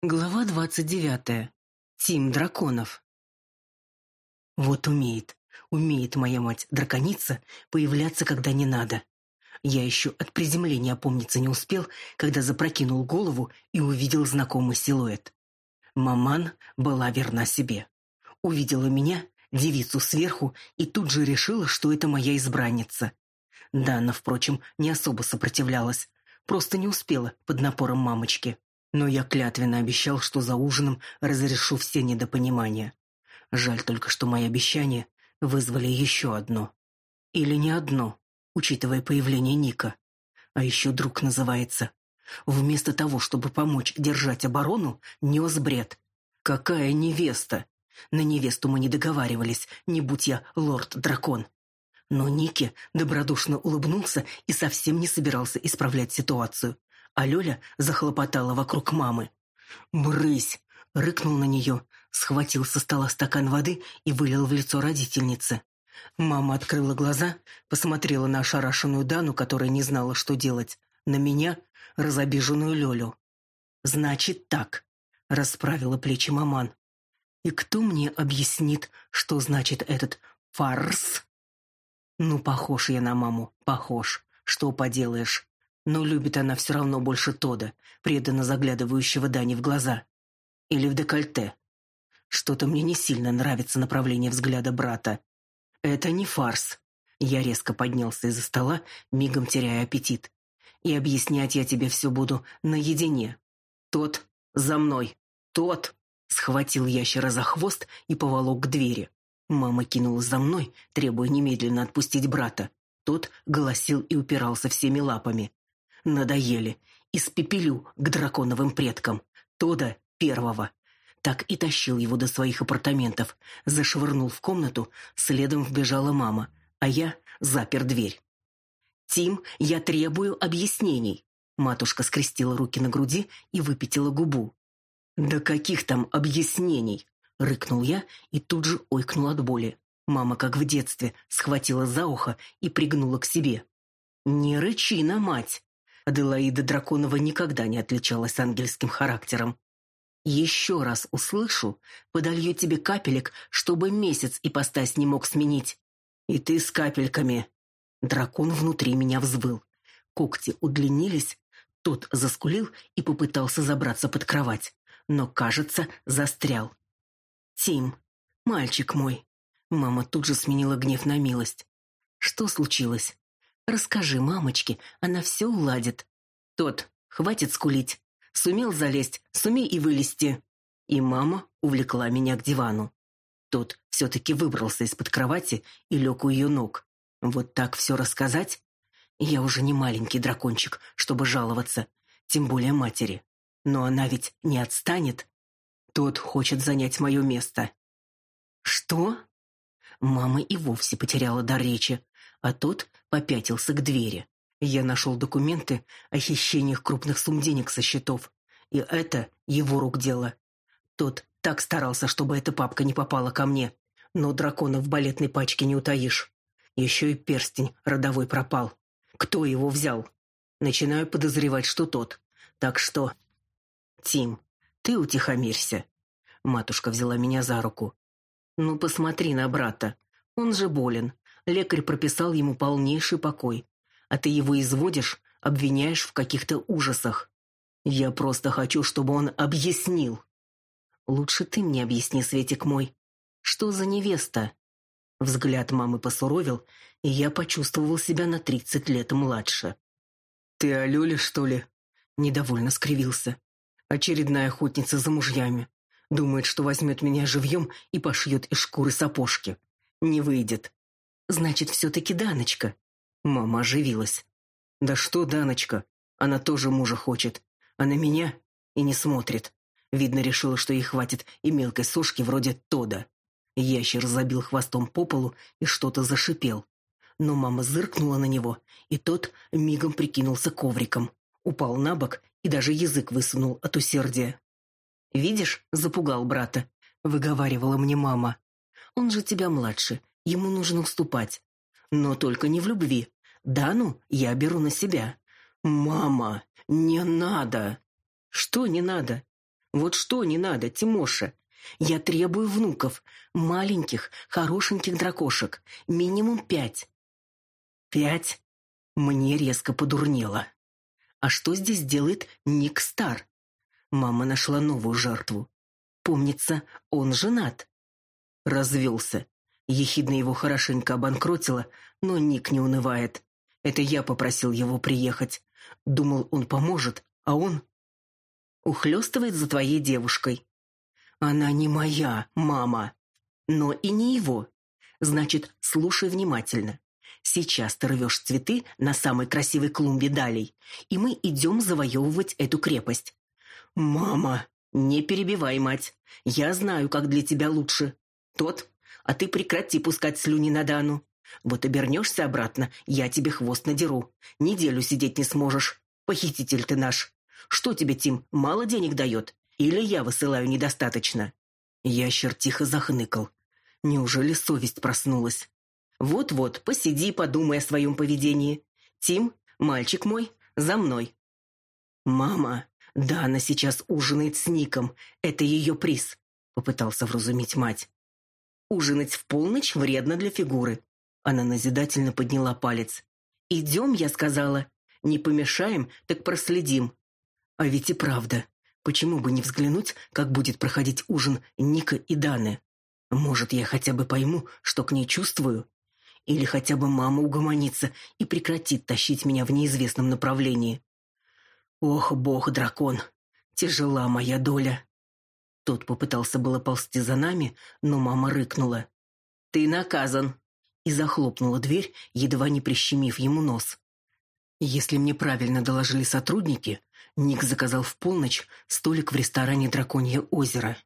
Глава двадцать девятая. Тим Драконов. Вот умеет, умеет моя мать-драконица появляться, когда не надо. Я еще от приземления опомниться не успел, когда запрокинул голову и увидел знакомый силуэт. Маман была верна себе. Увидела меня, девицу сверху, и тут же решила, что это моя избранница. Дана, впрочем, не особо сопротивлялась, просто не успела под напором мамочки. Но я клятвенно обещал, что за ужином разрешу все недопонимания. Жаль только, что мои обещания вызвали еще одно. Или не одно, учитывая появление Ника. А еще друг называется. Вместо того, чтобы помочь держать оборону, нес бред. Какая невеста! На невесту мы не договаривались, не будь я лорд-дракон. Но Ники добродушно улыбнулся и совсем не собирался исправлять ситуацию а Лёля захлопотала вокруг мамы. «Брысь!» — рыкнул на нее, схватил со стола стакан воды и вылил в лицо родительницы. Мама открыла глаза, посмотрела на ошарашенную Дану, которая не знала, что делать, на меня, разобиженную Лёлю. «Значит так», — расправила плечи маман. «И кто мне объяснит, что значит этот фарс?» «Ну, похож я на маму, похож. Что поделаешь?» но любит она все равно больше Тода, преданно заглядывающего Дани в глаза. Или в декольте. Что-то мне не сильно нравится направление взгляда брата. Это не фарс. Я резко поднялся из-за стола, мигом теряя аппетит. И объяснять я тебе все буду наедине. Тот за мной. Тот схватил ящера за хвост и поволок к двери. Мама кинулась за мной, требуя немедленно отпустить брата. Тот голосил и упирался всеми лапами. Надоели. Испепелю к драконовым предкам. Тода первого. Так и тащил его до своих апартаментов. Зашвырнул в комнату, следом вбежала мама, а я запер дверь. «Тим, я требую объяснений!» Матушка скрестила руки на груди и выпятила губу. «Да каких там объяснений?» — рыкнул я и тут же ойкнул от боли. Мама, как в детстве, схватила за ухо и пригнула к себе. «Не рычи на мать!» Аделаида Драконова никогда не отличалась ангельским характером. «Еще раз услышу, подолью тебе капелек, чтобы месяц ипостась не мог сменить. И ты с капельками». Дракон внутри меня взвыл. Когти удлинились, тот заскулил и попытался забраться под кровать, но, кажется, застрял. «Тим, мальчик мой!» Мама тут же сменила гнев на милость. «Что случилось? Расскажи мамочке, она все уладит. Тот, хватит скулить. Сумел залезть, сумей и вылезти. И мама увлекла меня к дивану. Тот все-таки выбрался из-под кровати и лег у ее ног. Вот так все рассказать? Я уже не маленький дракончик, чтобы жаловаться, тем более матери. Но она ведь не отстанет. Тот хочет занять мое место. Что? Мама и вовсе потеряла дар речи, а тот попятился к двери. Я нашел документы о хищениях крупных сумм денег со счетов, и это его рук дело. Тот так старался, чтобы эта папка не попала ко мне, но дракона в балетной пачке не утаишь. Еще и перстень родовой пропал. Кто его взял? Начинаю подозревать, что тот. Так что... Тим, ты утихомирься. Матушка взяла меня за руку. Ну, посмотри на брата. Он же болен. Лекарь прописал ему полнейший покой. А ты его изводишь, обвиняешь в каких-то ужасах. Я просто хочу, чтобы он объяснил. Лучше ты мне объясни, Светик мой. Что за невеста? Взгляд мамы посуровил, и я почувствовал себя на тридцать лет младше. Ты о что ли? Недовольно скривился. Очередная охотница за мужьями. Думает, что возьмет меня живьем и пошьет из шкуры сапожки. Не выйдет. Значит, все-таки Даночка. Мама оживилась. Да что Даночка? Она тоже мужа хочет. А на меня и не смотрит. Видно, решила, что ей хватит и мелкой сушки вроде Тода. Ящер забил хвостом по полу и что-то зашипел. Но мама зыркнула на него, и тот мигом прикинулся ковриком. Упал на бок и даже язык высунул от усердия. «Видишь, запугал брата», — выговаривала мне мама. Он же тебя младше, ему нужно уступать. Но только не в любви. Дану я беру на себя. Мама, не надо. Что не надо? Вот что не надо, Тимоша? Я требую внуков, маленьких, хорошеньких дракошек, минимум пять. Пять? Мне резко подурнело. А что здесь делает Ник Стар? Мама нашла новую жертву. Помнится, он женат. Развелся. Ехидно его хорошенько обанкротила, но Ник не унывает. Это я попросил его приехать. Думал, он поможет, а он ухлёстывает за твоей девушкой. Она не моя мама, но и не его. Значит, слушай внимательно. Сейчас ты рвешь цветы на самой красивой клумбе далей, и мы идем завоевывать эту крепость. Мама, не перебивай, мать. Я знаю, как для тебя лучше. Тот, а ты прекрати пускать слюни на Дану. Вот обернешься обратно, я тебе хвост надеру. Неделю сидеть не сможешь. Похититель ты наш. Что тебе, Тим, мало денег дает? Или я высылаю недостаточно?» Ящер тихо захныкал. Неужели совесть проснулась? «Вот-вот, посиди, подумай о своем поведении. Тим, мальчик мой, за мной». «Мама, да она сейчас ужинает с Ником. Это ее приз», — попытался вразумить мать. «Ужинать в полночь вредно для фигуры». Она назидательно подняла палец. «Идем», — я сказала. «Не помешаем, так проследим». А ведь и правда. Почему бы не взглянуть, как будет проходить ужин Ника и Даны? Может, я хотя бы пойму, что к ней чувствую? Или хотя бы мама угомонится и прекратит тащить меня в неизвестном направлении? Ох, бог, дракон, тяжела моя доля. Тот попытался было ползти за нами, но мама рыкнула. «Ты наказан!» и захлопнула дверь, едва не прищемив ему нос. Если мне правильно доложили сотрудники, Ник заказал в полночь столик в ресторане «Драконье озеро».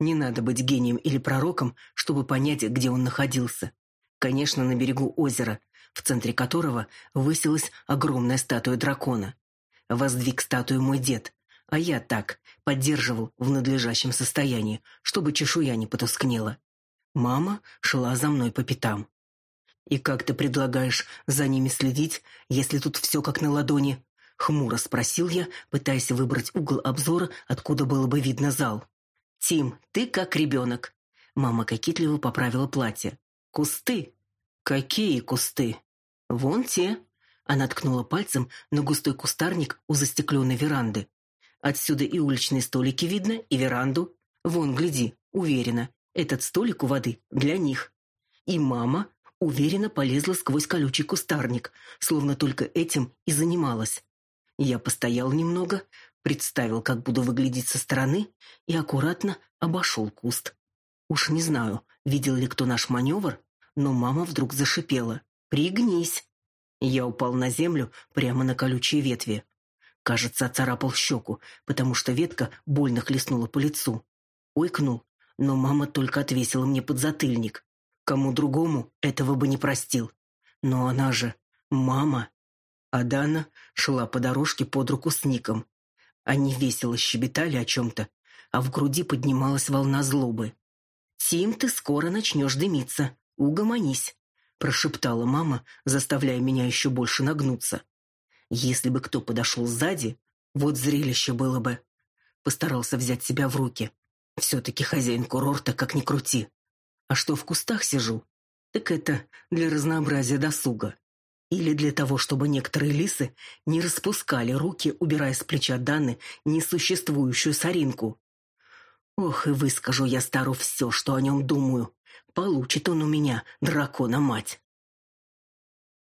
Не надо быть гением или пророком, чтобы понять, где он находился. Конечно, на берегу озера, в центре которого высилась огромная статуя дракона. Воздвиг статую мой дед, а я так, поддерживал в надлежащем состоянии, чтобы чешуя не потускнела. Мама шла за мной по пятам. «И как ты предлагаешь за ними следить, если тут все как на ладони?» Хмуро спросил я, пытаясь выбрать угол обзора, откуда было бы видно зал. «Тим, ты как ребенок». Мама кокетливо поправила платье. «Кусты?» «Какие кусты?» «Вон те». Она ткнула пальцем на густой кустарник у застекленной веранды. «Отсюда и уличные столики видно, и веранду. Вон, гляди, уверена, этот столик у воды для них». И мама уверенно полезла сквозь колючий кустарник, словно только этим и занималась. Я постоял немного, представил, как буду выглядеть со стороны, и аккуратно обошел куст. Уж не знаю, видел ли кто наш маневр, но мама вдруг зашипела. «Пригнись!» Я упал на землю прямо на колючие ветви. Кажется, царапал щеку, потому что ветка больно хлестнула по лицу. Ойкнул, но мама только отвесила мне подзатыльник. Кому другому этого бы не простил. Но она же мама. А Дана шла по дорожке под руку с Ником. Они весело щебетали о чем-то, а в груди поднималась волна злобы. «Тим, ты скоро начнешь дымиться. Угомонись», — прошептала мама, заставляя меня еще больше нагнуться. «Если бы кто подошел сзади, вот зрелище было бы». Постарался взять себя в руки. Все-таки хозяин курорта, как ни крути. А что в кустах сижу? Так это для разнообразия досуга. Или для того, чтобы некоторые лисы не распускали руки, убирая с плеча Даны несуществующую соринку. Ох, и выскажу я стару все, что о нем думаю. Получит он у меня, дракона-мать.